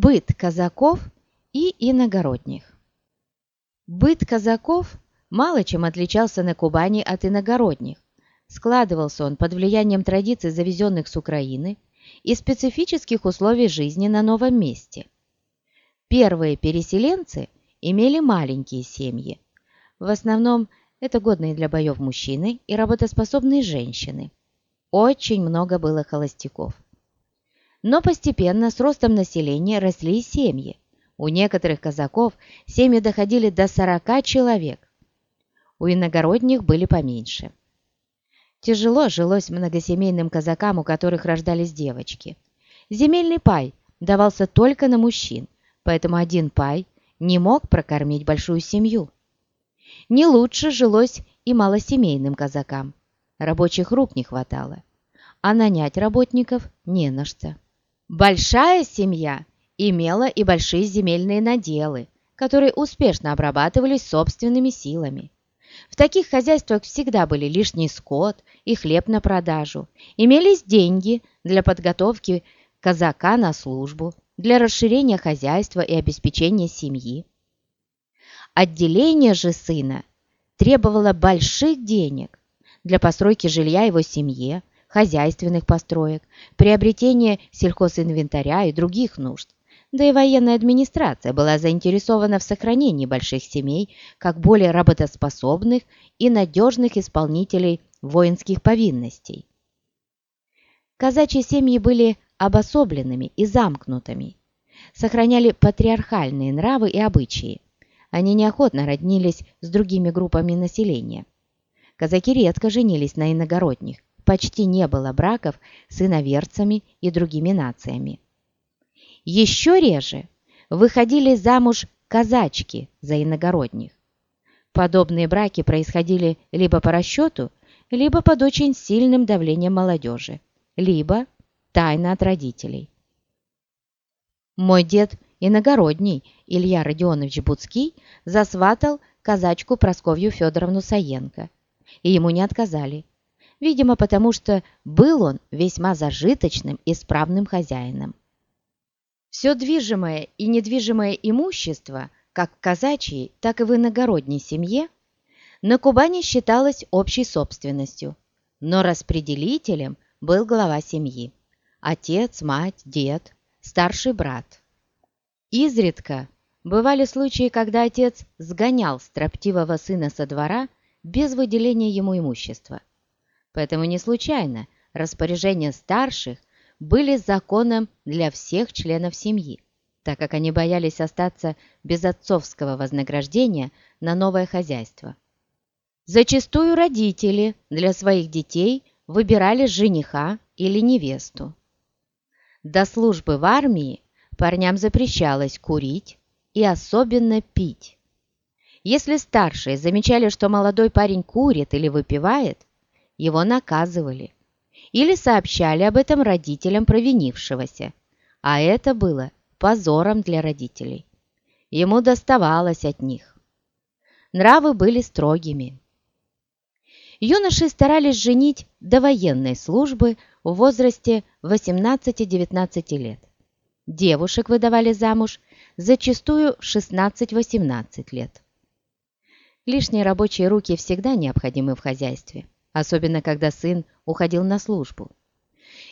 Быт казаков и иногородних. Быт казаков мало чем отличался на Кубани от иногородних. Складывался он под влиянием традиций, завезенных с Украины, и специфических условий жизни на новом месте. Первые переселенцы имели маленькие семьи. В основном это годные для боев мужчины и работоспособные женщины. Очень много было холостяков. Но постепенно с ростом населения росли семьи. У некоторых казаков семьи доходили до 40 человек. У иногородних были поменьше. Тяжело жилось многосемейным казакам, у которых рождались девочки. Земельный пай давался только на мужчин, поэтому один пай не мог прокормить большую семью. Не лучше жилось и малосемейным казакам. Рабочих рук не хватало, а нанять работников не на что. Большая семья имела и большие земельные наделы, которые успешно обрабатывались собственными силами. В таких хозяйствах всегда были лишний скот и хлеб на продажу, имелись деньги для подготовки казака на службу, для расширения хозяйства и обеспечения семьи. Отделение же сына требовало больших денег для постройки жилья его семье, хозяйственных построек, приобретения сельхозинвентаря и других нужд. Да и военная администрация была заинтересована в сохранении больших семей как более работоспособных и надежных исполнителей воинских повинностей. Казачьи семьи были обособленными и замкнутыми, сохраняли патриархальные нравы и обычаи. Они неохотно роднились с другими группами населения. Казаки редко женились на иногородних, почти не было браков с иноверцами и другими нациями. Еще реже выходили замуж казачки за иногородних. Подобные браки происходили либо по расчету, либо под очень сильным давлением молодежи, либо тайно от родителей. Мой дед иногородний Илья Родионович Буцкий засватал казачку Просковью Федоровну Саенко, и ему не отказали видимо, потому что был он весьма зажиточным и справным хозяином. Все движимое и недвижимое имущество, как в казачьей, так и в иногородней семье, на Кубани считалось общей собственностью, но распределителем был глава семьи – отец, мать, дед, старший брат. Изредка бывали случаи, когда отец сгонял строптивого сына со двора без выделения ему имущества. Поэтому не случайно распоряжения старших были законом для всех членов семьи, так как они боялись остаться без отцовского вознаграждения на новое хозяйство. Зачастую родители для своих детей выбирали жениха или невесту. До службы в армии парням запрещалось курить и особенно пить. Если старшие замечали, что молодой парень курит или выпивает, его наказывали или сообщали об этом родителям провинившегося, а это было позором для родителей. Ему доставалось от них. Нравы были строгими. Юноши старались женить до военной службы в возрасте 18-19 лет. Девушек выдавали замуж зачастую 16-18 лет. Лишние рабочие руки всегда необходимы в хозяйстве особенно когда сын уходил на службу.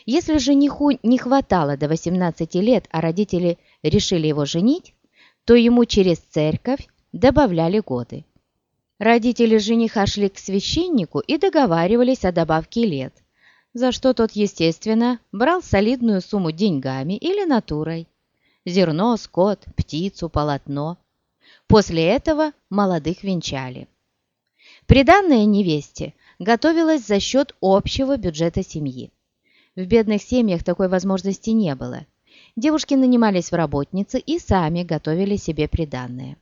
Если жениху не хватало до 18 лет, а родители решили его женить, то ему через церковь добавляли годы. Родители жениха шли к священнику и договаривались о добавке лет, за что тот, естественно, брал солидную сумму деньгами или натурой. Зерно, скот, птицу, полотно. После этого молодых венчали. Приданное невесте готовилась за счет общего бюджета семьи. В бедных семьях такой возможности не было. Девушки нанимались в работницы и сами готовили себе приданное.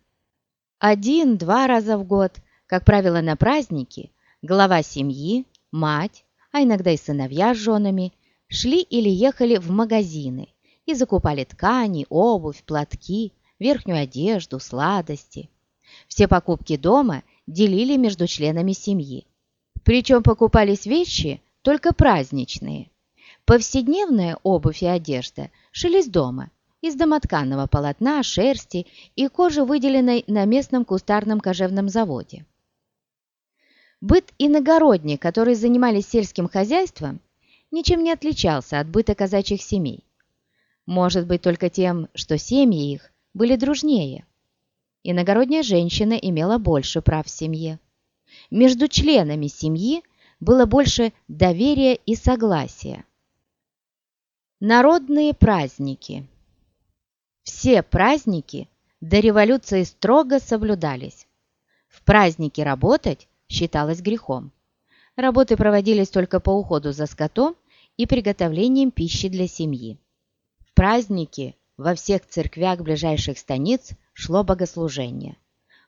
Один-два раза в год, как правило на праздники, глава семьи, мать, а иногда и сыновья с женами, шли или ехали в магазины и закупали ткани, обувь, платки, верхнюю одежду, сладости. Все покупки дома делили между членами семьи. Причем покупались вещи только праздничные. Повседневная обувь и одежда шились дома из домотканного полотна, шерсти и кожи, выделенной на местном кустарном кожевном заводе. Быт иногородних, которые занимались сельским хозяйством, ничем не отличался от быта казачьих семей. Может быть только тем, что семьи их были дружнее. Иногородняя женщина имела больше прав в семье. Между членами семьи было больше доверия и согласия. Народные праздники Все праздники до революции строго соблюдались. В праздники работать считалось грехом. Работы проводились только по уходу за скотом и приготовлением пищи для семьи. В праздники во всех церквях ближайших станиц шло богослужение.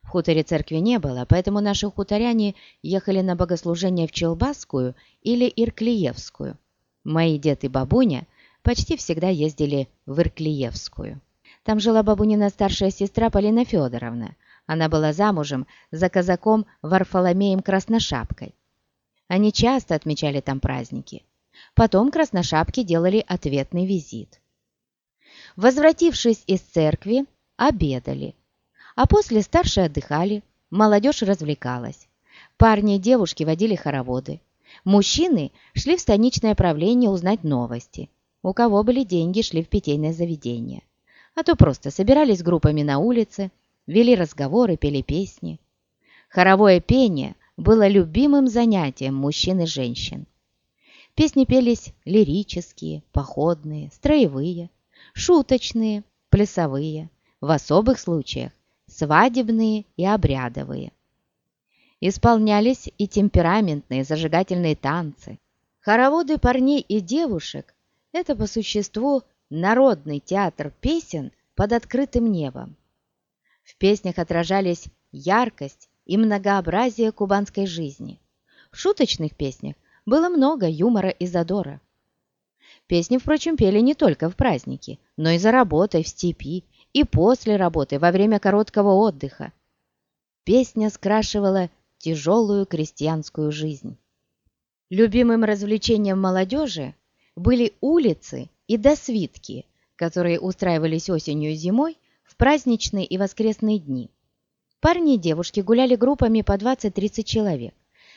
В хуторе церкви не было, поэтому наши хуторяне ехали на богослужение в Челбасскую или Ирклиевскую. Мои дед и бабуня почти всегда ездили в Ирклиевскую. Там жила бабунина старшая сестра Полина Федоровна. Она была замужем за казаком Варфоломеем Красношапкой. Они часто отмечали там праздники. Потом красношапки делали ответный визит. Возвратившись из церкви, обедали. А после старшие отдыхали, молодежь развлекалась. Парни и девушки водили хороводы. Мужчины шли в станичное правление узнать новости. У кого были деньги, шли в питейное заведение. А то просто собирались группами на улице, вели разговоры, пели песни. Хоровое пение было любимым занятием мужчин и женщин. Песни пелись лирические, походные, строевые, шуточные, плясовые, в особых случаях свадебные и обрядовые. Исполнялись и темпераментные зажигательные танцы. Хороводы парней и девушек – это по существу народный театр песен под открытым небом. В песнях отражались яркость и многообразие кубанской жизни. В шуточных песнях было много юмора и задора. Песни, впрочем, пели не только в праздники, но и за работой в степи, и после работы, во время короткого отдыха. Песня скрашивала тяжелую крестьянскую жизнь. Любимым развлечением молодежи были улицы и досвитки, которые устраивались осенью и зимой в праздничные и воскресные дни. Парни и девушки гуляли группами по 20-30 человек,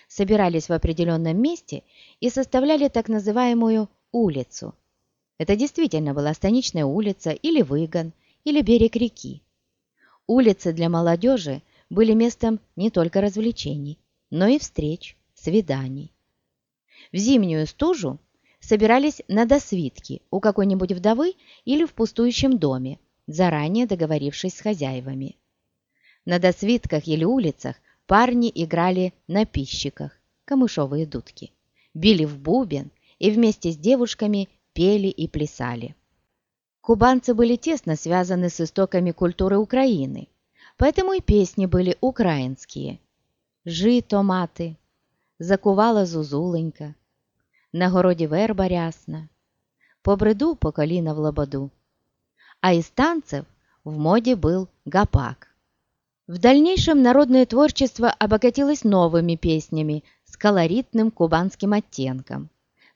собирались в определенном месте и составляли так называемую улицу. Это действительно была станичная улица или выгон, или берег реки. Улицы для молодежи были местом не только развлечений, но и встреч, свиданий. В зимнюю стужу собирались на досвитки у какой-нибудь вдовы или в пустующем доме, заранее договорившись с хозяевами. На досвитках или улицах парни играли на пищиках, камышовые дудки, били в бубен и вместе с девушками пели и плясали. Кубанцы были тесно связаны с истоками культуры Украины, поэтому и песни были украинские. «Жи, томати», «Закувала зузуленька», «На городі верба рясна», «По бреду по коліна в лободу». А из танцев в моде был гапак. В дальнейшем народное творчество обогатилось новыми песнями с колоритным кубанским оттенком.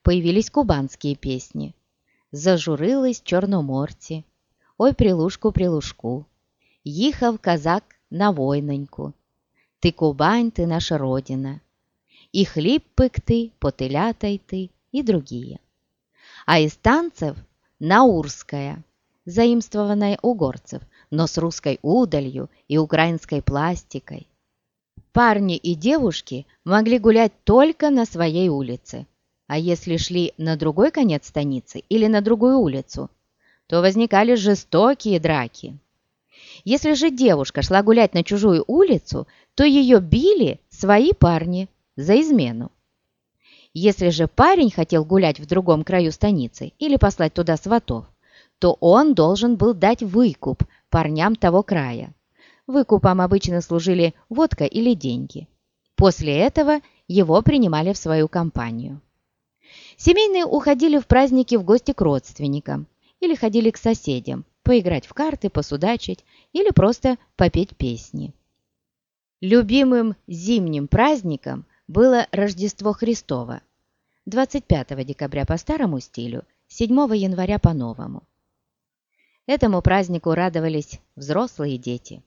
Появились кубанские песни. «Зажурились чорноморці», «Ой, прилушку-прилушку», «Їхав казак на войноньку», «Ти Кубань, ты наша родина», «И хлеб пекти, потылята йти» и другие. А из танцев – наурская, заимствованная у горцев – но с русской удалью и украинской пластикой. Парни и девушки могли гулять только на своей улице, а если шли на другой конец станицы или на другую улицу, то возникали жестокие драки. Если же девушка шла гулять на чужую улицу, то ее били свои парни за измену. Если же парень хотел гулять в другом краю станицы или послать туда сватов, то он должен был дать выкуп парням того края. Выкупом обычно служили водка или деньги. После этого его принимали в свою компанию. Семейные уходили в праздники в гости к родственникам или ходили к соседям, поиграть в карты, посудачить или просто попеть песни. Любимым зимним праздником было Рождество Христово 25 декабря по старому стилю, 7 января по новому. Этому празднику радовались взрослые дети.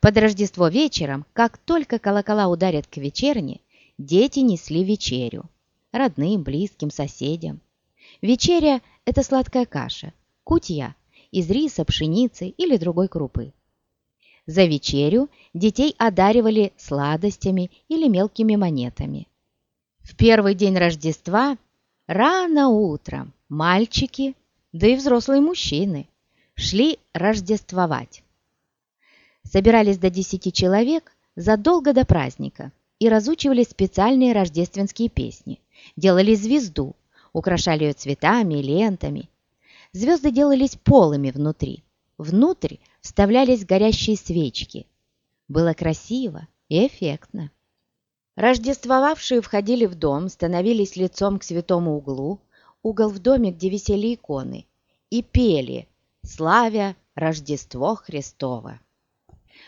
Под Рождество вечером, как только колокола ударят к вечерне, дети несли вечерю. Родным, близким, соседям. Вечеря – это сладкая каша, кутья из риса, пшеницы или другой крупы. За вечерю детей одаривали сладостями или мелкими монетами. В первый день Рождества рано утром мальчики, да и взрослые мужчины, шли рождествовать. Собирались до десяти человек задолго до праздника и разучивали специальные рождественские песни, делали звезду, украшали ее цветами и лентами. Звезды делались полыми внутри. Внутрь вставлялись горящие свечки. Было красиво и эффектно. Рождествовавшие входили в дом, становились лицом к святому углу, угол в доме, где висели иконы, и пели, славя Рождество Христово.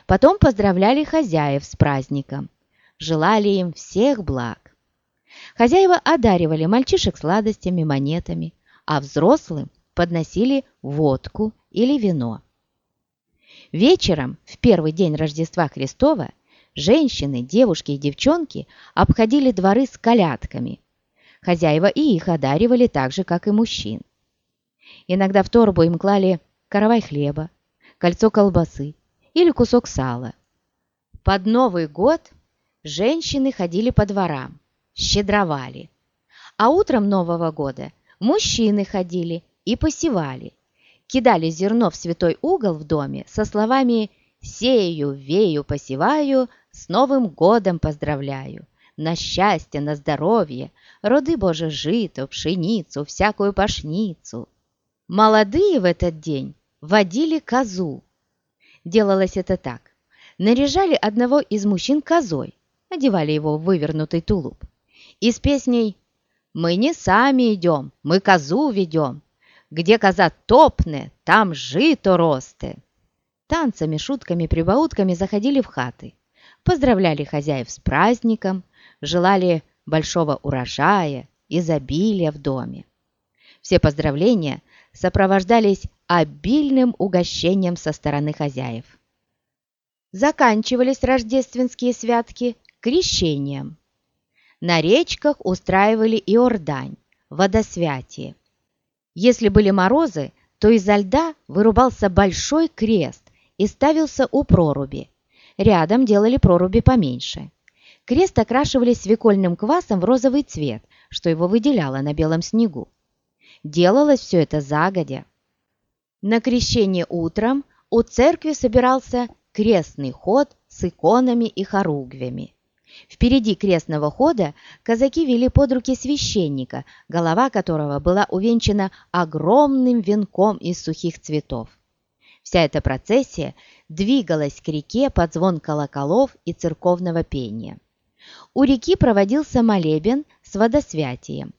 Потом поздравляли хозяев с праздником, желали им всех благ. Хозяева одаривали мальчишек сладостями, монетами, а взрослым подносили водку или вино. Вечером, в первый день Рождества Христова, женщины, девушки и девчонки обходили дворы с колядками. Хозяева и их одаривали так же, как и мужчин. Иногда в торбу им клали каравай хлеба, кольцо колбасы или кусок сала. Под Новый год женщины ходили по дворам, щедровали. А утром Нового года мужчины ходили и посевали кидали зерно в святой угол в доме со словами «Сею, вею, посеваю, с Новым годом поздравляю, на счастье, на здоровье, роды Боже жито, пшеницу, всякую пашницу». Молодые в этот день водили козу. Делалось это так. Наряжали одного из мужчин козой, одевали его в вывернутый тулуп. И с песней «Мы не сами идем, мы козу ведем», где коза топне, там жито росте. Танцами, шутками, прибаутками заходили в хаты, поздравляли хозяев с праздником, желали большого урожая, изобилия в доме. Все поздравления сопровождались обильным угощением со стороны хозяев. Заканчивались рождественские святки крещением. На речках устраивали иордань, водосвятие. Если были морозы, то изо льда вырубался большой крест и ставился у проруби. Рядом делали проруби поменьше. Крест окрашивали свекольным квасом в розовый цвет, что его выделяло на белом снегу. Делалось все это загодя. На крещение утром у церкви собирался крестный ход с иконами и хоругвями. Впереди крестного хода казаки вели под руки священника, голова которого была увенчана огромным венком из сухих цветов. Вся эта процессия двигалась к реке под звон колоколов и церковного пения. У реки проводился молебен с водосвятием.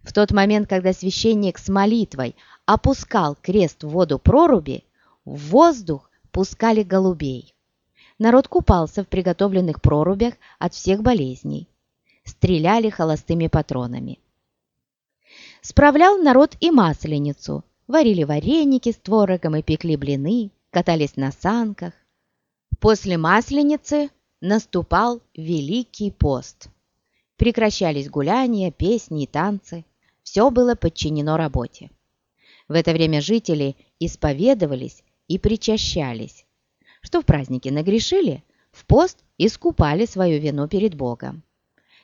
В тот момент, когда священник с молитвой опускал крест в воду проруби, в воздух пускали голубей. Народ купался в приготовленных прорубях от всех болезней. Стреляли холостыми патронами. Справлял народ и масленицу. Варили вареники с творогом и пекли блины, катались на санках. После масленицы наступал Великий пост. Прекращались гуляния, песни и танцы. Все было подчинено работе. В это время жители исповедовались и причащались, что в празднике нагрешили, в пост искупали свою вину перед Богом.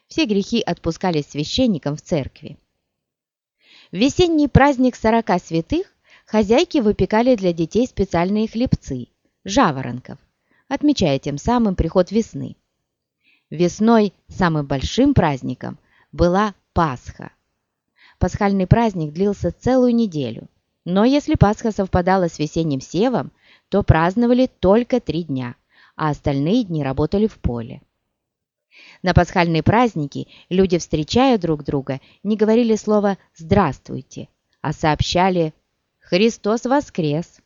Все грехи отпускались священникам в церкви. В весенний праздник сорока святых хозяйки выпекали для детей специальные хлебцы – жаворонков, отмечая тем самым приход весны. Весной самым большим праздником была Пасха. Пасхальный праздник длился целую неделю, но если Пасха совпадала с весенним севом, то праздновали только три дня, а остальные дни работали в поле. На пасхальные праздники люди, встречая друг друга, не говорили слова «здравствуйте», а сообщали «Христос воскрес»,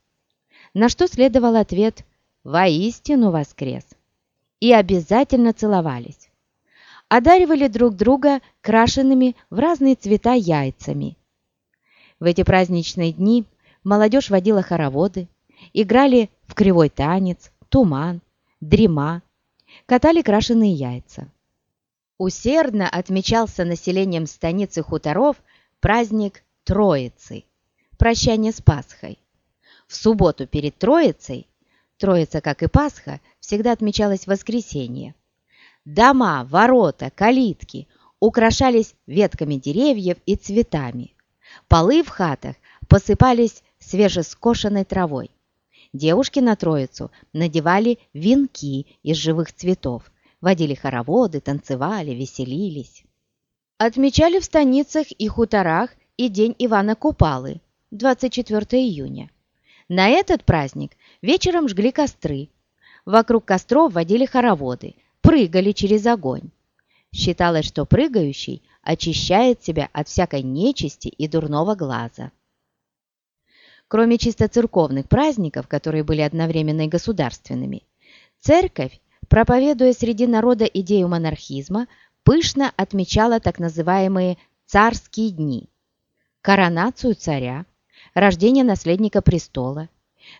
на что следовал ответ «Воистину воскрес» и обязательно целовались. Одаривали друг друга крашенными в разные цвета яйцами. В эти праздничные дни молодежь водила хороводы, играли в кривой танец, туман, дрема, катали крашеные яйца. Усердно отмечался населением станицы хуторов праздник Троицы, прощание с Пасхой. В субботу перед Троицей, Троица, как и Пасха, всегда отмечалась в воскресенье. Дома, ворота, калитки украшались ветками деревьев и цветами. Полы в хатах посыпались свежескошенной травой. Девушки на Троицу надевали венки из живых цветов, водили хороводы, танцевали, веселились. Отмечали в станицах и хуторах и День Ивана Купалы, 24 июня. На этот праздник вечером жгли костры. Вокруг костров водили хороводы, прыгали через огонь. Считалось, что прыгающий очищает себя от всякой нечисти и дурного глаза. Кроме чисто церковных праздников, которые были одновременно и государственными, церковь, проповедуя среди народа идею монархизма, пышно отмечала так называемые «царские дни» – коронацию царя, рождение наследника престола,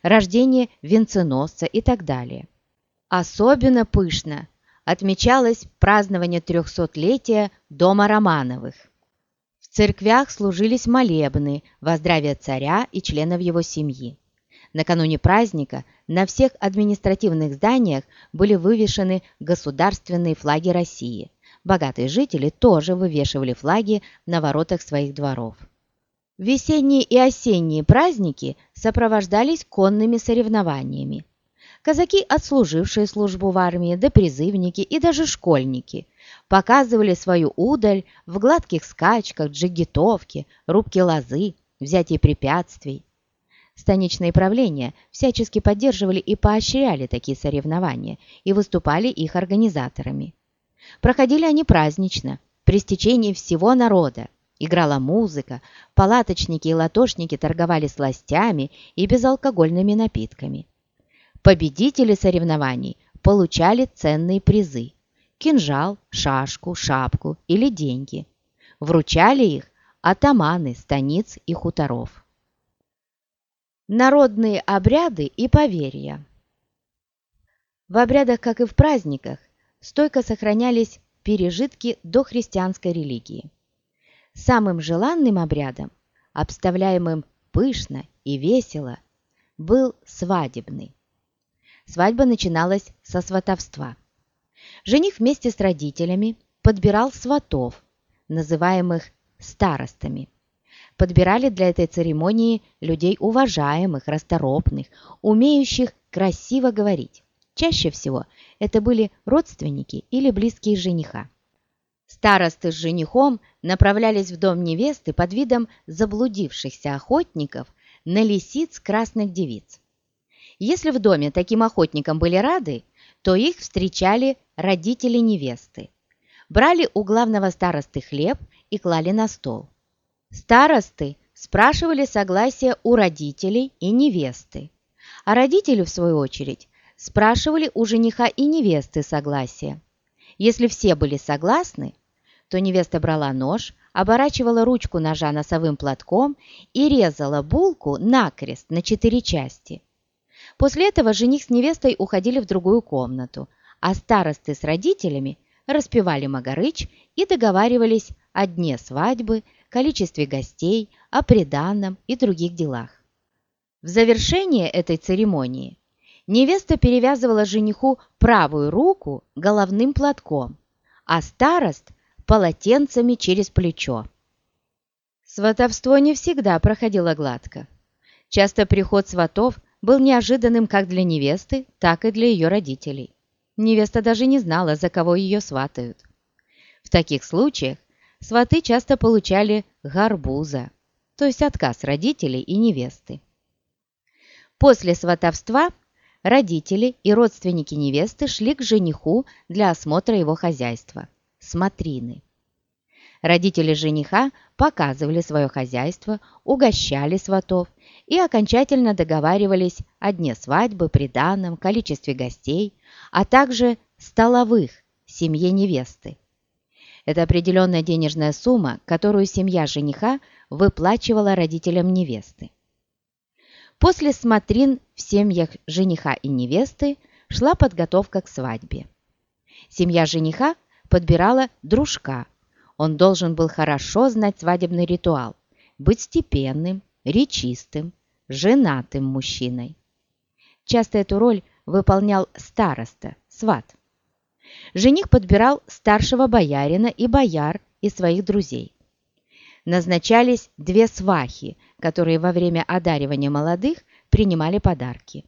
рождение венценосца и так далее. Особенно пышно отмечалось празднование трехсотлетия Дома Романовых. В церквях служились молебны во здравие царя и членов его семьи. Накануне праздника на всех административных зданиях были вывешены государственные флаги России. Богатые жители тоже вывешивали флаги на воротах своих дворов. Весенние и осенние праздники сопровождались конными соревнованиями. Казаки, отслужившие службу в армии, да призывники и даже школьники показывали свою удаль в гладких скачках, джигитовке, рубке лозы, взятии препятствий. Станичные правления всячески поддерживали и поощряли такие соревнования и выступали их организаторами. Проходили они празднично, при стечении всего народа. Играла музыка, палаточники и латошники торговали сластями и безалкогольными напитками. Победители соревнований получали ценные призы – кинжал, шашку, шапку или деньги. Вручали их атаманы станиц и хуторов. Народные обряды и поверья В обрядах, как и в праздниках, стойко сохранялись пережитки дохристианской религии. Самым желанным обрядом, обставляемым пышно и весело, был свадебный. Свадьба начиналась со сватовства. Жених вместе с родителями подбирал сватов, называемых старостами. Подбирали для этой церемонии людей уважаемых, расторопных, умеющих красиво говорить. Чаще всего это были родственники или близкие жениха. Старосты с женихом направлялись в дом невесты под видом заблудившихся охотников на лисиц красных девиц. Если в доме таким охотникам были рады, то их встречали родители невесты. Брали у главного старосты хлеб и клали на стол. Старосты спрашивали согласие у родителей и невесты, а родители, в свою очередь, спрашивали у жениха и невесты согласие. Если все были согласны, то невеста брала нож, оборачивала ручку ножа носовым платком и резала булку накрест на четыре части – После этого жених с невестой уходили в другую комнату, а старосты с родителями распевали Магарыч и договаривались о дне свадьбы, количестве гостей, о приданном и других делах. В завершение этой церемонии невеста перевязывала жениху правую руку головным платком, а старост – полотенцами через плечо. Сватовство не всегда проходило гладко. Часто приход сватов был неожиданным как для невесты, так и для ее родителей. Невеста даже не знала, за кого ее сватают. В таких случаях сваты часто получали гарбуза, то есть отказ родителей и невесты. После сватовства родители и родственники невесты шли к жениху для осмотра его хозяйства – смотрины. Родители жениха показывали свое хозяйство, угощали сватов и окончательно договаривались о дне свадьбы, приданном, количестве гостей, а также столовых семье невесты. Это определенная денежная сумма, которую семья жениха выплачивала родителям невесты. После смотрин в семьях жениха и невесты шла подготовка к свадьбе. Семья жениха подбирала дружка. Он должен был хорошо знать свадебный ритуал, быть степенным, речистым, женатым мужчиной. Часто эту роль выполнял староста, сват. Жених подбирал старшего боярина и бояр из своих друзей. Назначались две свахи, которые во время одаривания молодых принимали подарки.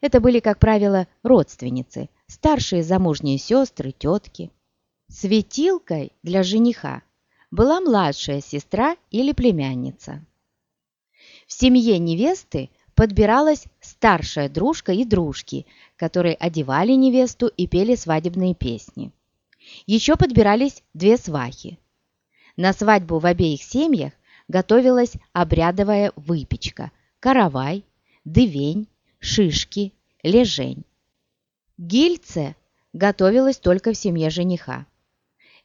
Это были, как правило, родственницы, старшие замужние сестры, тетки. Светилкой для жениха была младшая сестра или племянница. В семье невесты подбиралась старшая дружка и дружки, которые одевали невесту и пели свадебные песни. Еще подбирались две свахи. На свадьбу в обеих семьях готовилась обрядовая выпечка, каравай, дывень, шишки, лежень. Гильце готовилось только в семье жениха.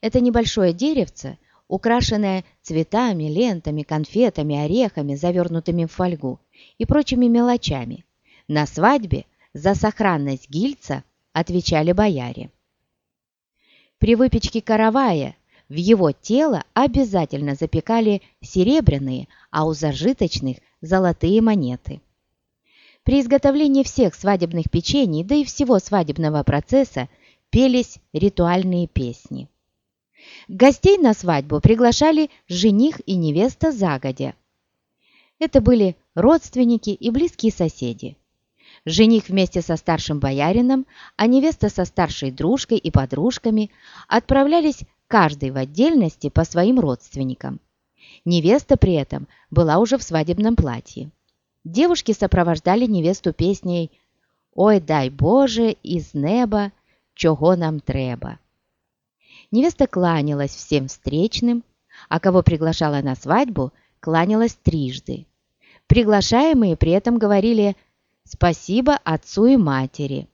Это небольшое деревце украшенная цветами, лентами, конфетами, орехами, завернутыми в фольгу и прочими мелочами. На свадьбе за сохранность гильца отвечали бояре. При выпечке каравая в его тело обязательно запекали серебряные, а у зажиточных – золотые монеты. При изготовлении всех свадебных печений, да и всего свадебного процесса, пелись ритуальные песни. Гостей на свадьбу приглашали жених и невеста загодя. Это были родственники и близкие соседи. Жених вместе со старшим боярином, а невеста со старшей дружкой и подружками отправлялись каждый в отдельности по своим родственникам. Невеста при этом была уже в свадебном платье. Девушки сопровождали невесту песней «Ой, дай Боже, из неба, чого нам треба». Невеста кланялась всем встречным, а кого приглашала на свадьбу, кланялась трижды. Приглашаемые при этом говорили «Спасибо отцу и матери,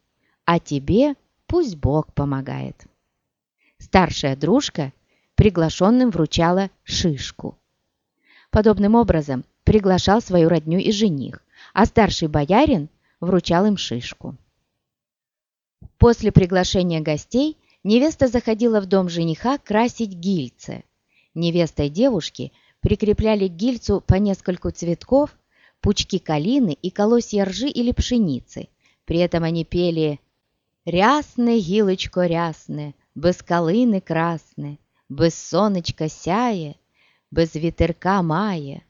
а тебе пусть Бог помогает». Старшая дружка приглашенным вручала шишку. Подобным образом приглашал свою родню и жених, а старший боярин вручал им шишку. После приглашения гостей – невеста заходила в дом жениха красить гильце. Невеста и девушки прикрепляли к гильцу по нескольку цветков, пучки калины и колосья ржи или пшеницы. При этом они пели «Рясне, гилочко рясне, без калины красне, без сонечка сяє, без ветерка має».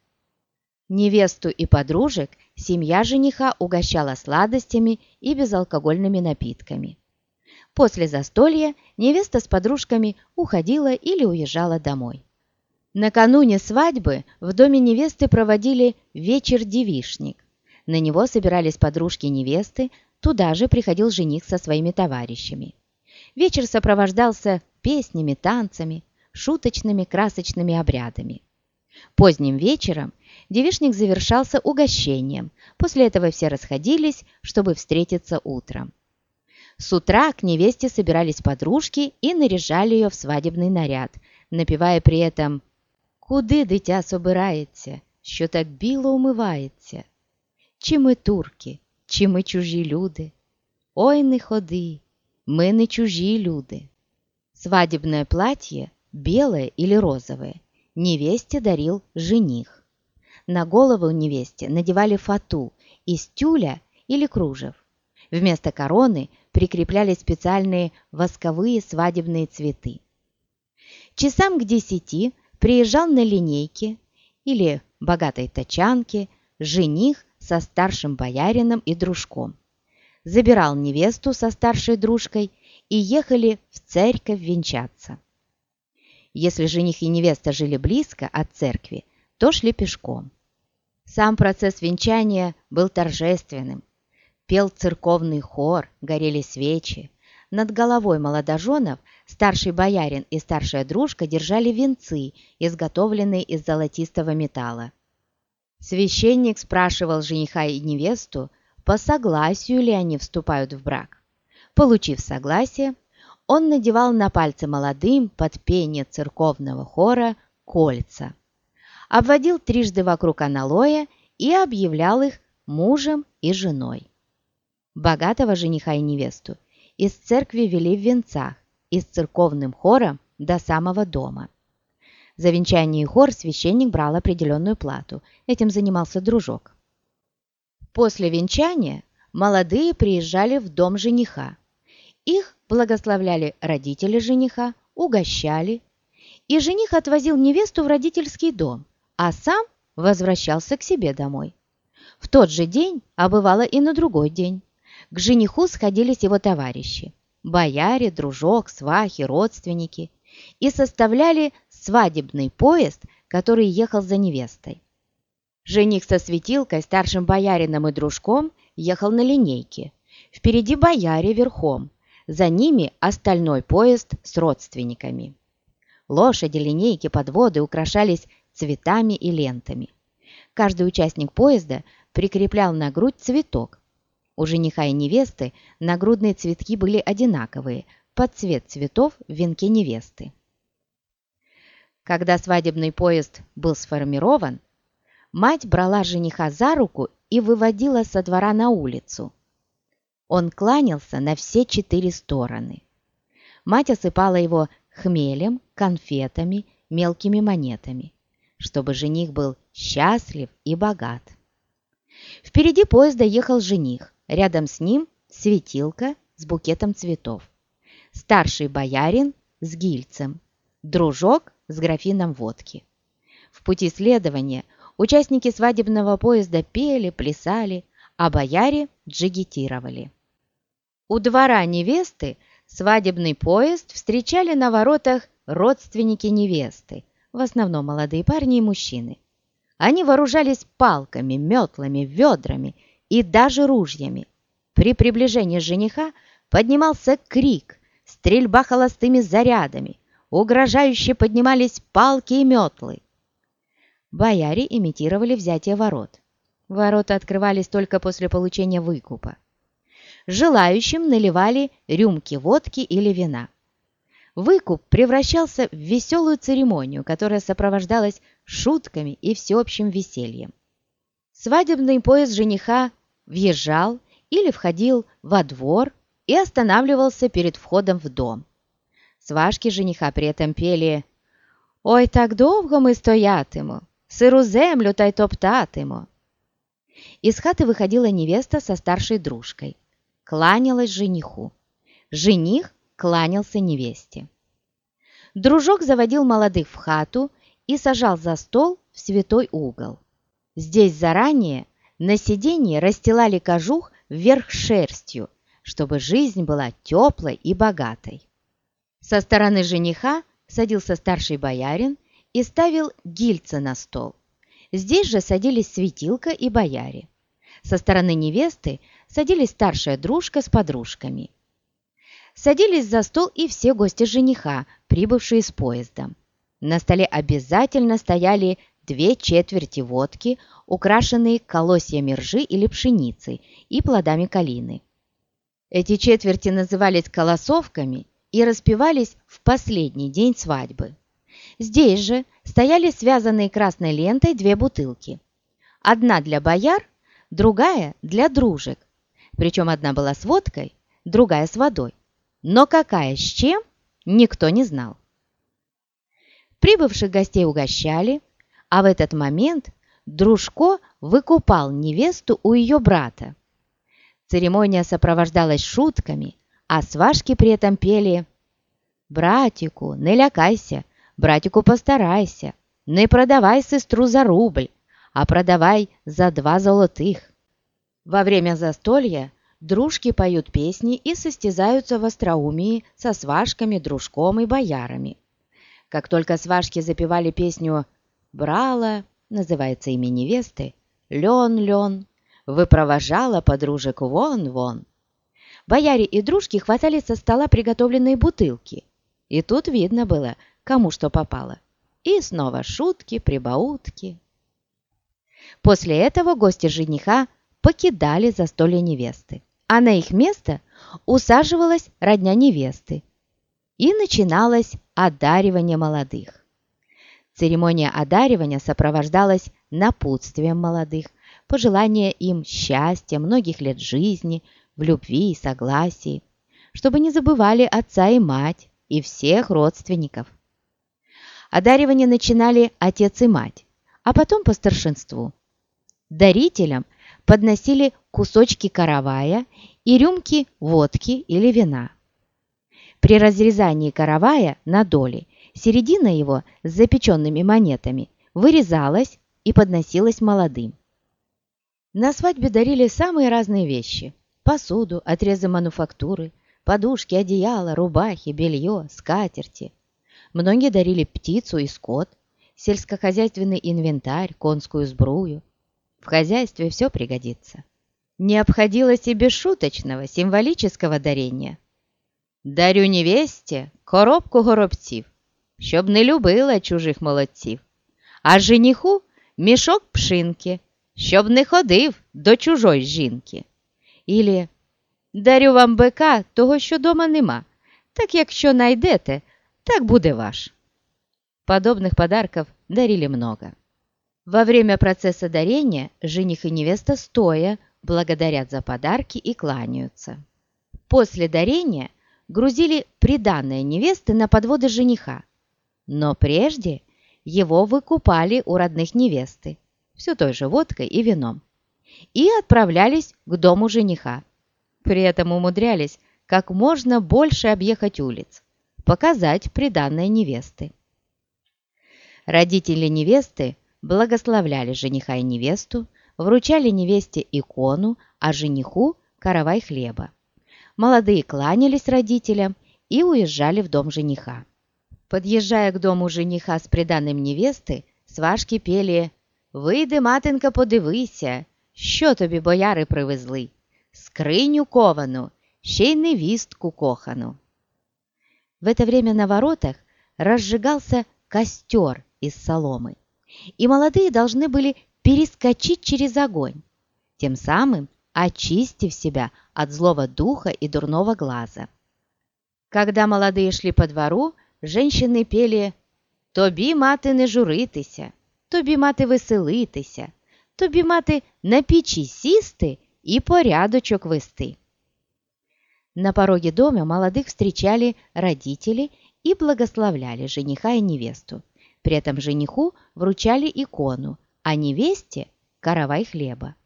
Невесту и подружек семья жениха угощала сладостями и безалкогольными напитками. После застолья невеста с подружками уходила или уезжала домой. Накануне свадьбы в доме невесты проводили вечер-девишник. На него собирались подружки невесты, туда же приходил жених со своими товарищами. Вечер сопровождался песнями, танцами, шуточными красочными обрядами. Поздним вечером девишник завершался угощением, после этого все расходились, чтобы встретиться утром. С утра к невесте собирались подружки и наряжали ее в свадебный наряд, напевая при этом «Куди дитя собирається, що так біло умивається? Чи ми турки, чи ми чужі люди? Ой, не ходи, мы не чужие люди». Свадебное платье, белое или розовое, невесте дарил жених. На голову невесте надевали фату из тюля или кружев. Вместо короны прикрепляли специальные восковые свадебные цветы. Часам к десяти приезжал на линейке или богатой тачанке жених со старшим боярином и дружком. Забирал невесту со старшей дружкой и ехали в церковь венчаться. Если жених и невеста жили близко от церкви, то шли пешком. Сам процесс венчания был торжественным, Пел церковный хор, горели свечи. Над головой молодоженов старший боярин и старшая дружка держали венцы, изготовленные из золотистого металла. Священник спрашивал жениха и невесту, по согласию ли они вступают в брак. Получив согласие, он надевал на пальцы молодым под пение церковного хора кольца, обводил трижды вокруг аналоя и объявлял их мужем и женой. Богатого жениха и невесту из церкви вели в венцах и с церковным хором до самого дома. За венчание и хор священник брал определенную плату. Этим занимался дружок. После венчания молодые приезжали в дом жениха. Их благословляли родители жениха, угощали, и жених отвозил невесту в родительский дом, а сам возвращался к себе домой. В тот же день, а бывало и на другой день, к жениху сходились его товарищи, бояре, дружок, свахи, родственники, и составляли свадебный поезд, который ехал за невестой. Жених со светилкой, старшим боярином и дружком ехал на линейке. Впереди бояре верхом, за ними остальной поезд с родственниками. Лошади, линейки, подводы украшались цветами и лентами. Каждый участник поезда прикреплял на грудь цветок. У жениха и невесты нагрудные цветки были одинаковые, под цвет цветов в венке невесты. Когда свадебный поезд был сформирован, мать брала жениха за руку и выводила со двора на улицу. Он кланялся на все четыре стороны. Мать осыпала его хмелем, конфетами, мелкими монетами, чтобы жених был счастлив и богат. Впереди поезда ехал жених, рядом с ним светилка с букетом цветов, старший боярин с гильцем, дружок с графином водки. В пути следования участники свадебного поезда пели, плясали, а бояре джигитировали. У двора невесты свадебный поезд встречали на воротах родственники невесты, в основном молодые парни и мужчины. Они вооружались палками, метлами, ведрами и даже ружьями. При приближении жениха поднимался крик, стрельба холостыми зарядами, угрожающе поднимались палки и метлы. Бояре имитировали взятие ворот. Ворота открывались только после получения выкупа. Желающим наливали рюмки водки или вина. Выкуп превращался в веселую церемонию, которая сопровождалась шутками и всеобщим весельем. Свадебный поезд жениха въезжал или входил во двор и останавливался перед входом в дом. Сважки жениха при этом пели «Ой, так довго ми стоятимо, сиру землю та й топтатимо». Из хаты выходила невеста со старшей дружкой. Кланялась жениху. Жених кланялся невесте. Дружок заводил молодых в хату и сажал за стол в святой угол. Здесь заранее на сиденье расстилали кожух вверх шерстью, чтобы жизнь была теплой и богатой. Со стороны жениха садился старший боярин и ставил гильца на стол. Здесь же садились светилка и бояре. Со стороны невесты садились старшая дружка с подружками. Садились за стол и все гости жениха, прибывшие с поезда. На столе обязательно стояли две четверти водки, украшенные колосьями ржи или пшеницы и плодами калины. Эти четверти назывались колосовками и распевались в последний день свадьбы. Здесь же стояли связанные красной лентой две бутылки. Одна для бояр, другая для дружек. Причем одна была с водкой, другая с водой. Но какая с чем, никто не знал. Прибывших гостей угощали, а в этот момент Дружко выкупал невесту у ее брата. Церемония сопровождалась шутками, а сважки при этом пели «Братику, не лякайся, братику постарайся, не продавай сестру за рубль, а продавай за два золотых». Во время застолья дружки поют песни и состязаются в остроумии со сважками, дружком и боярами. Как только сважки запевали песню «Брала», называется имя невесты, «Лен, лен», «Выпровожала подружек вон-вон», Бояре и дружки хватали со стола приготовленные бутылки. И тут видно было, кому что попало. И снова шутки, прибаутки. После этого гости жениха покидали застолье невесты, а на их место усаживалась родня невесты. И начиналось одаривание молодых. Церемония одаривания сопровождалась напутствием молодых, пожелания им счастья, многих лет жизни, в любви и согласии, чтобы не забывали отца и мать и всех родственников. Одаривание начинали отец и мать, а потом по старшинству. Дарителям подносили кусочки каравая и рюмки водки или вина. При разрезании каравая на доли середина его с запеченными монетами вырезалась и подносилась молодым. На свадьбе дарили самые разные вещи – посуду, отрезы мануфактуры, подушки, одеяла, рубахи, белье, скатерти. Многие дарили птицу и скот, сельскохозяйственный инвентарь, конскую сбрую. В хозяйстве все пригодится. Не обходилось и без шуточного, символического дарения. Дарю невесте коробку горобців, щоб не любила чужих молодців, а жениху мішок пшинки, щоб не ходив до чужої жінки. Ілі дарю вам бика того, що дома нема, так якщо найдете, так буде ваш. Подобных подарков дарили много. Во время процесса дарения жених и невеста стоя благодарят за подарки и кланяются. После дарения грузили приданное невесты на подводы жениха, но прежде его выкупали у родных невесты, все той же водкой и вином, и отправлялись к дому жениха. При этом умудрялись как можно больше объехать улиц, показать приданное невесты. Родители невесты благословляли жениха и невесту, вручали невесте икону, а жениху – каравай хлеба. Молодые кланялись родителям и уезжали в дом жениха. Подъезжая к дому жениха с приданным невесты, сважки пели «Вийди, матинка, подивися, що тобі бояри привезли, скриню ковану, ще й невістку кохану». В это время на воротах разжигался костер из соломы, и молодые должны были перескочить через огонь, тем самым очистив себя от злого духа и дурного глаза. Когда молодые шли по двору, женщины пели «Тобі, мати, не журитися, тобі, мати, веселитися, тобі, мати, на печи сісти и порядочок вести». На пороге дома молодых встречали родители и благословляли жениха и невесту. При этом жениху вручали икону, а невесте – каравай хлеба.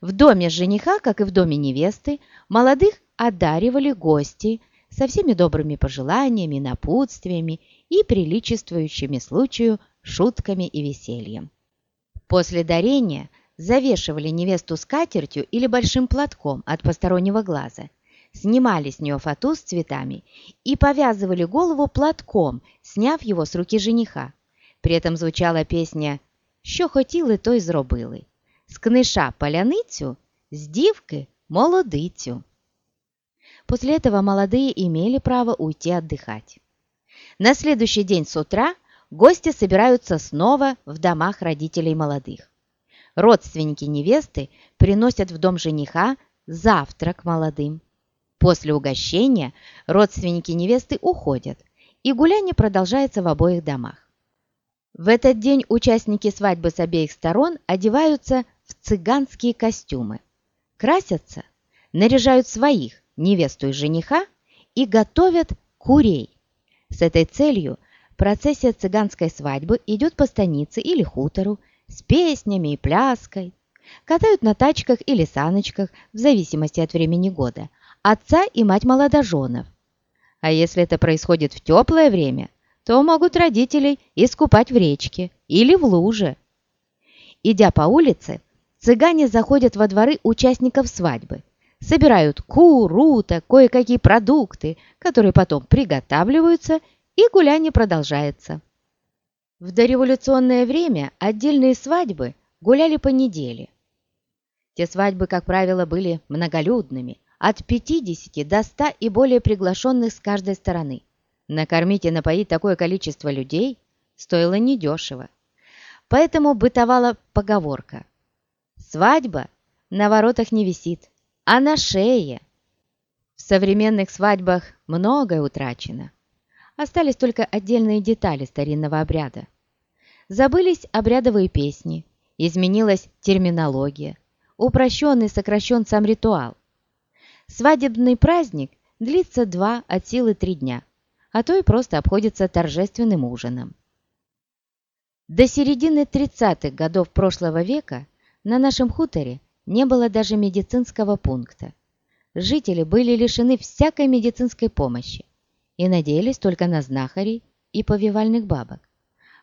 В доме жениха, как и в доме невесты, молодых одаривали гости со всеми добрыми пожеланиями, напутствиями и приличествующими случаю шутками и весельем. После дарения завешивали невесту скатертью или большим платком от постороннего глаза, снимали с нее фату с цветами и повязывали голову платком, сняв его с руки жениха. При этом звучала песня «Що хотіли, то й зробили» з книша поляницю, с дівки молодицю. После этого молодые имели право уйти отдыхать. На следующий день с утра гости собираются снова в домах родителей молодых. Родственники невесты приносят в дом жениха завтрак молодым. После угощения родственники невесты уходят, и гуляние продолжается в обоих домах. В этот день участники свадьбы с обеих сторон одеваются в цыганские костюмы, красятся, наряжают своих, невесту и жениха, и готовят курей. С этой целью процессия цыганской свадьбы идет по станице или хутору с песнями и пляской. Катают на тачках или саночках, в зависимости от времени года, отца и мать молодоженов. А если это происходит в теплое время, то могут родителей искупать в речке или в луже. Идя по улице, цыгане заходят во дворы участников свадьбы, собирают кур, уток, кое-какие продукты, которые потом приготавливаются, и гуляние продолжается. В дореволюционное время отдельные свадьбы гуляли по неделе. Те свадьбы, как правило, были многолюдными, от 50 до 100 и более приглашенных с каждой стороны. Накормить и напоить такое количество людей стоило недешево. Поэтому бытовала поговорка «Свадьба на воротах не висит, а на шее». В современных свадьбах многое утрачено. Остались только отдельные детали старинного обряда. Забылись обрядовые песни, Изменилась терминология, упрощен и сокращен сам ритуал. Свадебный праздник длится два от силы три дня, а то и просто обходится торжественным ужином. До середины 30-х годов прошлого века на нашем хуторе не было даже медицинского пункта. Жители были лишены всякой медицинской помощи и надеялись только на знахарей и повивальных бабок.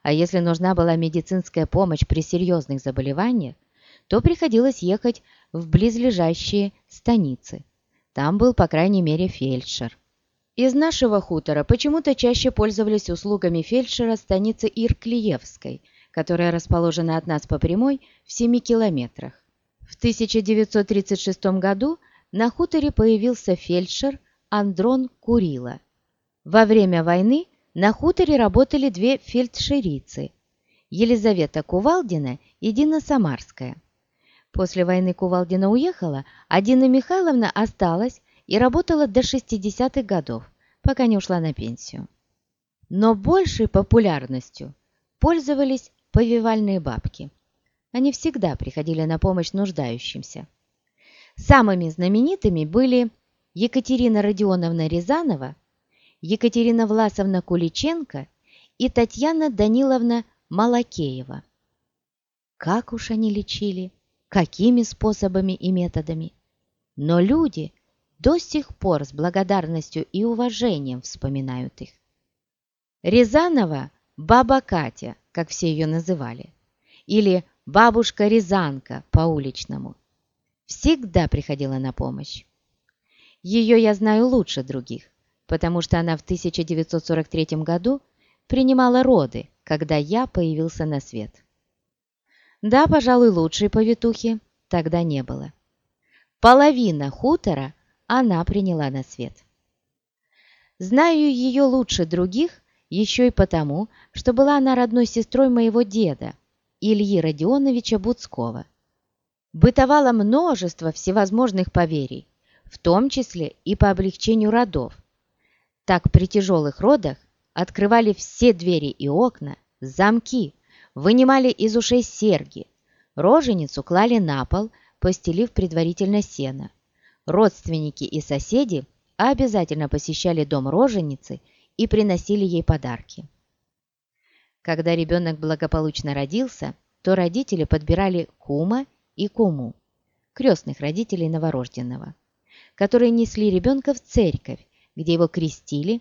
А если нужна была медицинская помощь при серьезных заболеваниях, то приходилось ехать в близлежащие станицы. Там был, по крайней мере, фельдшер. Из нашего хутора почему-то чаще пользовались услугами фельдшера станицы Ирклиевской, которая расположена от нас по прямой в 7 километрах. В 1936 году на хуторе появился фельдшер Андрон Курила. Во время войны на хуторе работали две фельдшерицы – Елизавета Кувалдина и Дина Самарская. После войны Кувалдина уехала, а Дина Михайловна осталась и работала до 60-х годов, пока не ушла на пенсию. Но большей популярностью пользовались повивальные бабки. Они всегда приходили на помощь нуждающимся. Самыми знаменитыми были Екатерина Родионовна Рязанова, Екатерина Власовна Куличенко и Татьяна Даниловна Малакеева. Как уж они лечили! какими способами и методами. Но люди до сих пор с благодарностью и уважением вспоминают их. Рязанова – баба Катя, как все ее называли, или бабушка Рязанка по-уличному, всегда приходила на помощь. Ее я знаю лучше других, потому что она в 1943 году принимала роды, когда я появился на свет. Да, пожалуй, лучшей повитухи тогда не было. Половина хутора она приняла на свет. Знаю ее лучше других еще и потому, что была она родной сестрой моего деда, Ильи Родионовича Буцкого. Бытовало множество всевозможных поверий, в том числе и по облегчению родов. Так при тяжелых родах открывали все двери и окна, замки, вынимали из ушей серьги, роженицу клали на пол, постелив предварительно сено. Родственники и соседи обязательно посещали дом роженицы и приносили ей подарки. Когда ребенок благополучно родился, то родители подбирали кума и куму, крестных родителей новорожденного, которые несли ребенка в церковь, где его крестили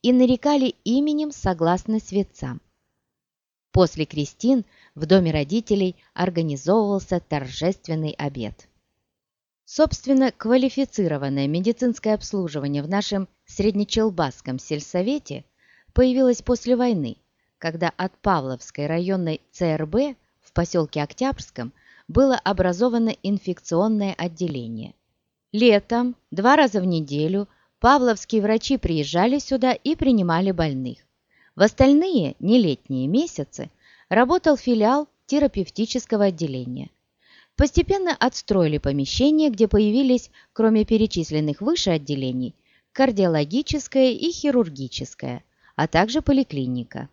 и нарекали именем согласно светцам. После крестин в доме родителей организовывался торжественный обед. Собственно, квалифицированное медицинское обслуживание в нашем Среднечелбасском сельсовете появилось после войны, когда от Павловской районной ЦРБ в поселке Октябрьском было образовано инфекционное отделение. Летом, два раза в неделю, павловские врачи приезжали сюда и принимали больных. В остальные нелетние месяцы работал филиал терапевтического отделения. Постепенно отстроили помещение, где появились, кроме перечисленных выше отделений, кардиологическое и хирургическое, а также поликлиника.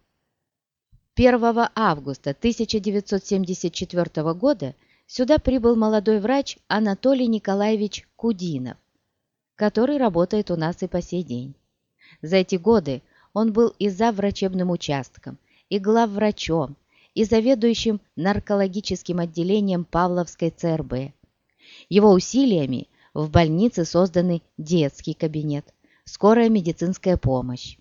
1 августа 1974 года сюда прибыл молодой врач Анатолий Николаевич Кудинов, который работает у нас и по сей день. За эти годы он был и за врачебным участком, и главврачом, и заведующим наркологическим отделением Павловской ЦРБ. Его усилиями в больнице созданы детский кабинет, скорая медицинская помощь.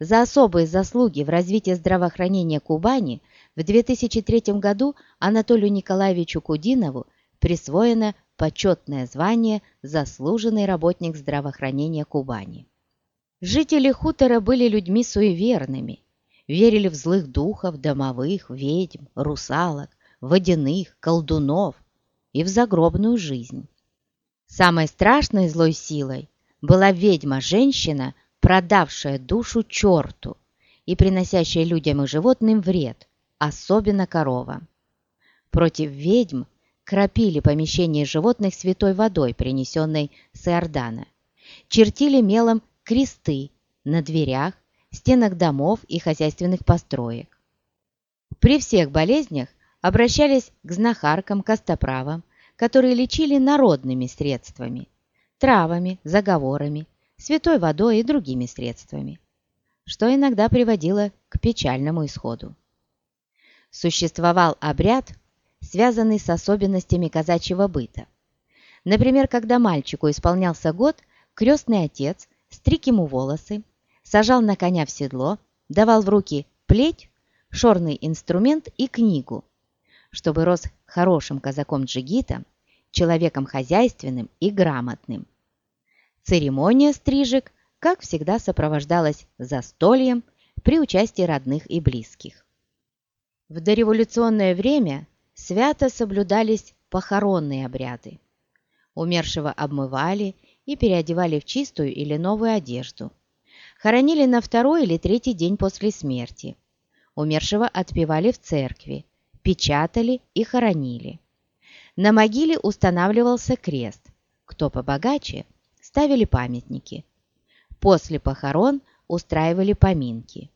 За особые заслуги в развитии здравоохранения Кубани в 2003 году Анатолию Николаевичу Кудинову присвоено почетное звание «Заслуженный работник здравоохранения Кубани». Жители хутора были людьми суеверными, верили в злых духов, домовых, ведьм, русалок, водяных, колдунов и в загробную жизнь. Самой страшной злой силой была ведьма-женщина, продавшая душу черту и приносящая людям и животным вред, особенно коровам. Против ведьм кропили помещение животных святой водой, принесенной с Иордана, чертили мелом кресты на дверях, стенах домов и хозяйственных построек. При всех болезнях обращались к знахаркам, костоправам, которые лечили народными средствами, травами, заговорами, святой водой и другими средствами, что иногда приводило к печальному исходу. Существовал обряд, связанный с особенностями казачьего быта. Например, когда мальчику исполнялся год, крестный отец стриг ему волосы, сажал на коня в седло, давал в руки плеть, шорный инструмент и книгу, чтобы рос хорошим казаком-джигитом, человеком хозяйственным и грамотным. Церемония стрижек, как всегда, сопровождалась застольем при участии родных и близких. В дореволюционное время свято соблюдались похоронные обряды. Умершего обмывали и переодевали в чистую или новую одежду. Хоронили на второй или третий день после смерти. Умершего отпевали в церкви, печатали и хоронили. На могиле устанавливался крест. Кто побогаче, ставили памятники. После похорон устраивали поминки.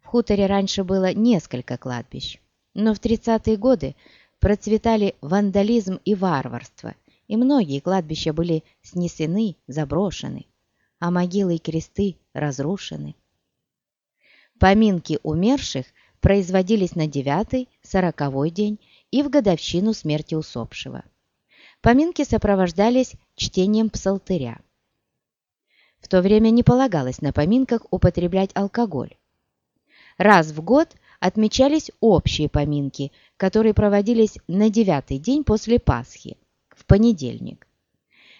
В хуторе раньше было несколько кладбищ, но в 30-е годы процветали вандализм и варварство, и многие кладбища были снесены, заброшены, а могилы и кресты разрушены. Поминки умерших производились на девятый, сороковой день и в годовщину смерти усопшего. Поминки сопровождались чтением псалтыря. В то время не полагалось на поминках употреблять алкоголь. Раз в год отмечались общие поминки, которые проводились на девятый день после Пасхи, в понедельник.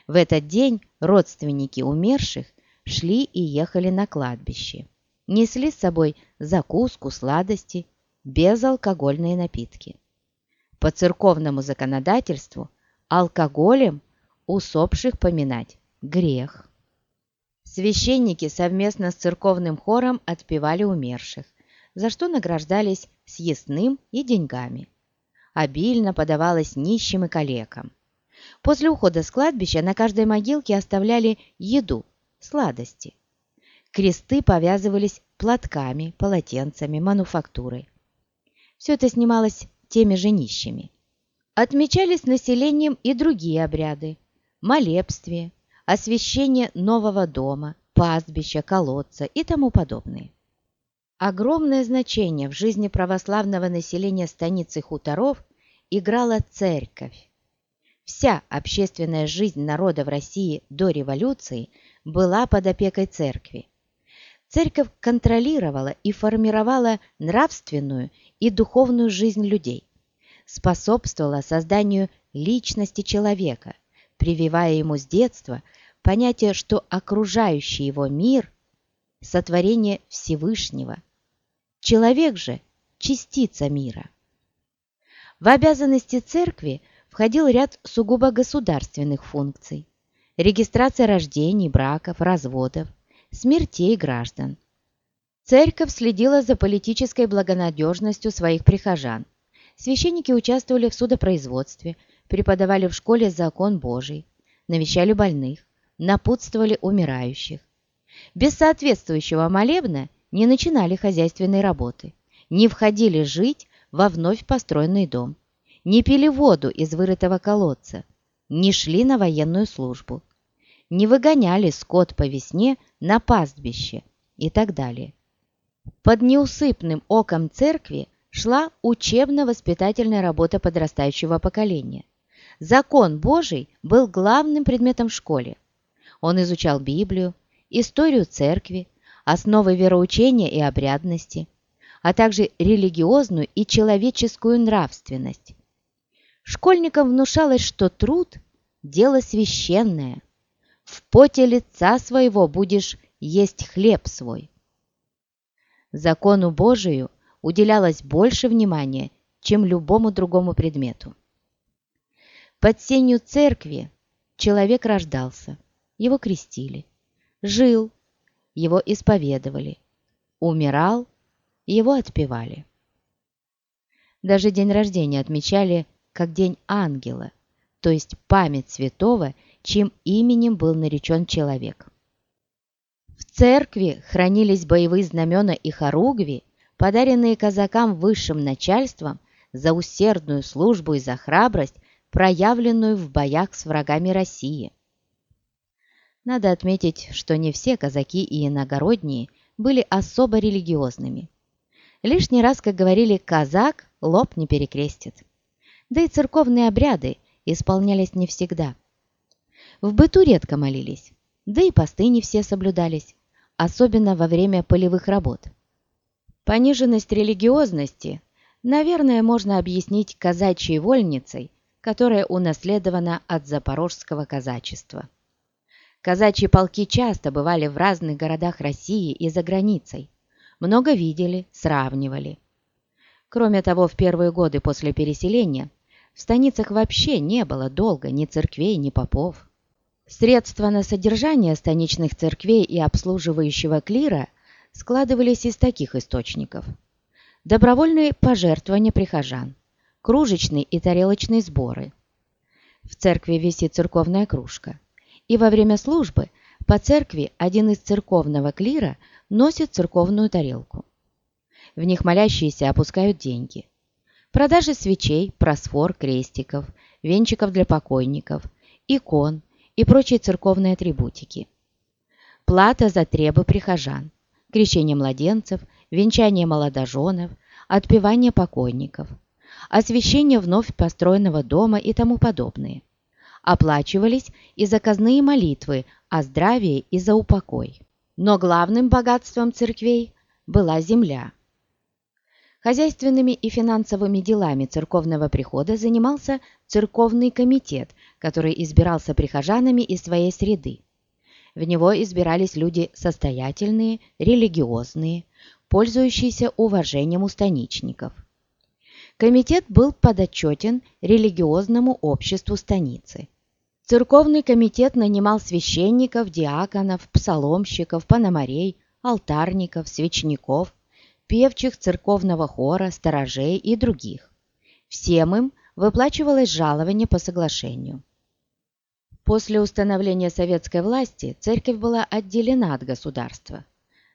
В этот день родственники умерших шли и ехали на кладбище несли с собой закуску, сладости, безалкогольные напитки. По церковному законодательству алкоголем усопших поминать грех. Священники совместно с церковным хором отпевали умерших, за что награждались съестным и деньгами. Обильно подавалось нищим и калекам. После ухода с кладбища на каждой могилке оставляли еду, сладости – Кресты повязывались платками, полотенцами, мануфактурой. Все это снималось теми же нищими. Отмечались населением и другие обряды – молебствие, освящение нового дома, пастбища, колодца и тому подобное. Огромное значение в жизни православного населения станицы хуторов играла церковь. Вся общественная жизнь народа в России до революции была под опекой церкви. Церковь контролировала и формировала нравственную и духовную жизнь людей, способствовала созданию личности человека, прививая ему с детства понятие, что окружающий его мир – сотворение Всевышнего. Человек же – частица мира. В обязанности церкви входил ряд сугубо государственных функций – регистрация рождений, браков, разводов – смертей граждан. Церковь следила за политической благонадежностью своих прихожан. Священники участвовали в судопроизводстве, преподавали в школе закон Божий, навещали больных, напутствовали умирающих. Без соответствующего молебна не начинали хозяйственной работы, не входили жить во вновь построенный дом, не пили воду из вырытого колодца, не шли на военную службу – не выгоняли скот по весне на пастбище и так далее. Под неусыпным оком церкви шла учебно-воспитательная работа подрастающего поколения. Закон Божий был главным предметом в школе. Он изучал Библию, историю церкви, основы вероучения и обрядности, а также религиозную и человеческую нравственность. Школьникам внушалось, что труд – дело священное – в поте лица своего будешь есть хлеб свой. Закону Божию уделялось больше внимания, чем любому другому предмету. Под сенью церкви человек рождался, его крестили, жил, его исповедовали, умирал, его отпевали. Даже день рождения отмечали как день ангела, то есть память святого чьим именем был наречен человек. В церкви хранились боевые знамена и хоругви, подаренные казакам высшим начальством за усердную службу и за храбрость, проявленную в боях с врагами России. Надо отметить, что не все казаки и иногородние были особо религиозными. Лишний раз, как говорили, казак лоб не перекрестит. Да и церковные обряды исполнялись не всегда. В быту редко молились, да и посты не все соблюдались, особенно во время полевых работ. Пониженность религиозности, наверное, можно объяснить казачьей вольницей, которая унаследована от запорожского казачества. Казачьи полки часто бывали в разных городах России и за границей. Много видели, сравнивали. Кроме того, в первые годы после переселения в станицах вообще не было долго ни церквей, ни попов. Средства на содержание станичных церквей и обслуживающего клира складывались из таких источников. Добровольные пожертвования прихожан, кружечные и тарелочные сборы. В церкви висит церковная кружка и во время службы по церкви один из церковного клира носит церковную тарелку. В них молящиеся опускают деньги. Продажи свечей, просфор, крестиков, венчиков для покойников, икон и прочие церковные атрибутики. Плата за требы прихожан, крещение младенцев, венчание молодоженов, отпевание покойников, освящение вновь построенного дома и тому подобное – оплачивались и заказные молитвы о здравии и за упокой. Но главным богатством церквей была земля. Хозяйственными и финансовыми делами церковного прихода занимался церковный комитет, который избирался прихожанами из своей среды. В него избирались люди состоятельные, религиозные, пользующиеся уважением у станичников. Комитет был подотчетен религиозному обществу станицы. Церковный комитет нанимал священников, диаконов, псаломщиков, пономарей, алтарников, свечников, певчих церковного хора, сторожей и других. Всем им выплачивалось жалование по соглашению. После установления советской власти церковь была отделена от государства.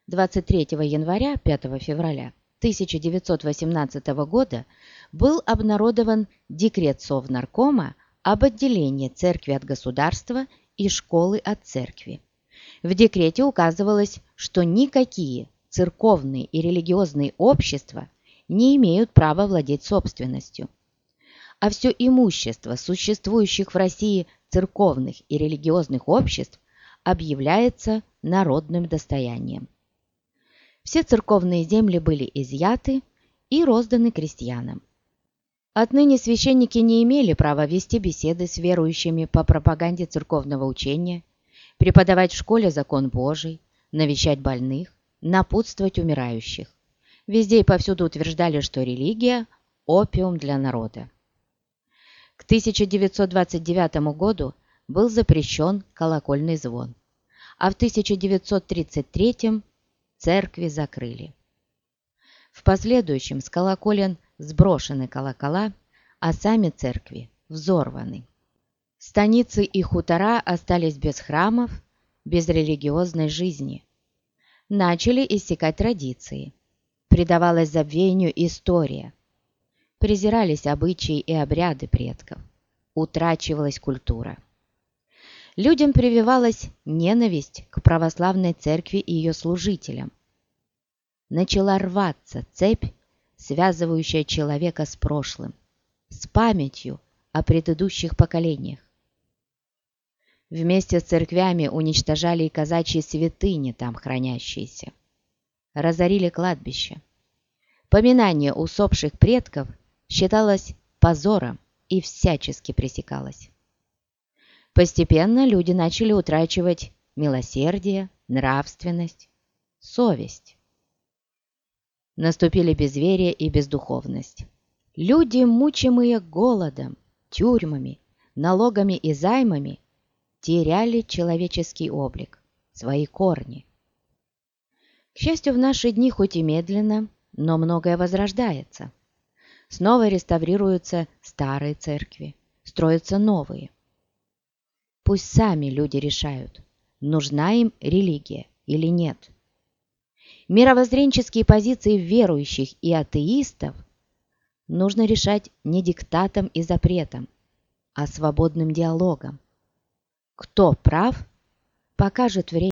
23 января 5 февраля 1918 года был обнародован декрет Совнаркома об отделении церкви от государства и школы от церкви. В декрете указывалось, что никакие церковные и религиозные общества не имеют права владеть собственностью, а все имущество существующих в России церковных и религиозных обществ объявляется народным достоянием. Все церковные земли были изъяты и розданы крестьянам. Отныне священники не имели права вести беседы с верующими по пропаганде церковного учения, преподавать в школе закон Божий, навещать больных, напутствовать умирающих. Везде и повсюду утверждали, что религия – опиум для народа. К 1929 году был запрещен колокольный звон, а в 1933 церкви закрыли. В последующем с колоколен – сброшены колокола, а сами церкви взорваны. Станицы и хутора остались без храмов, без религиозной жизни. Начали иссякать традиции. Предавалась забвению история. Презирались обычаи и обряды предков. Утрачивалась культура. Людям прививалась ненависть к православной церкви и ее служителям. Начала рваться цепь связывающая человека с прошлым, с памятью о предыдущих поколениях. Вместе с церквями уничтожали и казачьи святыни там хранящиеся. Разорили кладбище. Поминание усопших предков считалось позором и всячески пресекалось. Постепенно люди начали утрачивать милосердие, нравственность, совесть наступили безверие и бездуховность. Люди, мучимые голодом, тюрьмами, налогами и займами, теряли человеческий облик, свои корни. К счастью, в наши дни хоть и медленно, но многое возрождается. Снова реставрируются старые церкви, строятся новые. Пусть сами люди решают, нужна им религия или нет мировоззренческие позиции верующих и атеистов нужно решать не диктатом и запретом, а свободным диалогом. Кто прав, покажет время.